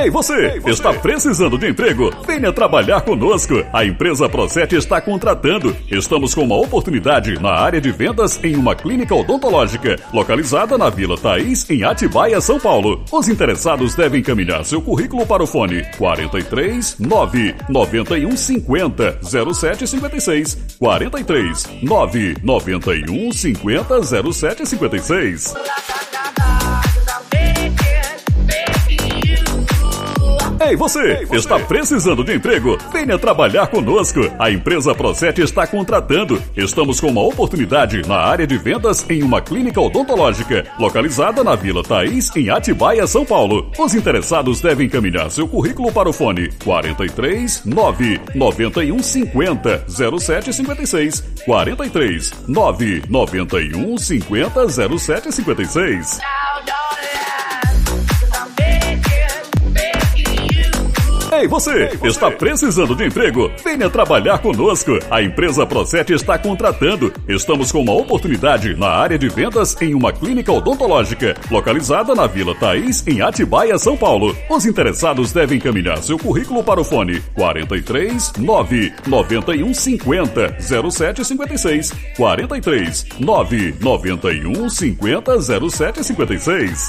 Ei, você! Está precisando de emprego? Venha trabalhar conosco. A empresa Procete está contratando. Estamos com uma oportunidade na área de vendas em uma clínica odontológica, localizada na Vila Thaís, em Atibaia, São Paulo. Os interessados devem encaminhar seu currículo para o fone 43 9 91 50 0756 43 9 91 50 0756. Ei, você! Está precisando de emprego? Venha trabalhar conosco. A empresa Procete está contratando. Estamos com uma oportunidade na área de vendas em uma clínica odontológica, localizada na Vila Thaís, em Atibaia, São Paulo. Os interessados devem encaminhar seu currículo para o fone 43 9 91 50 0756 43 9 91 50 0756. Ei, você! Está precisando de emprego? Venha trabalhar conosco. A empresa Procete está contratando. Estamos com uma oportunidade na área de vendas em uma clínica odontológica, localizada na Vila Thaís, em Atibaia, São Paulo. Os interessados devem encaminhar seu currículo para o fone 43 9 91 50 0756 43 9 91 50 0756.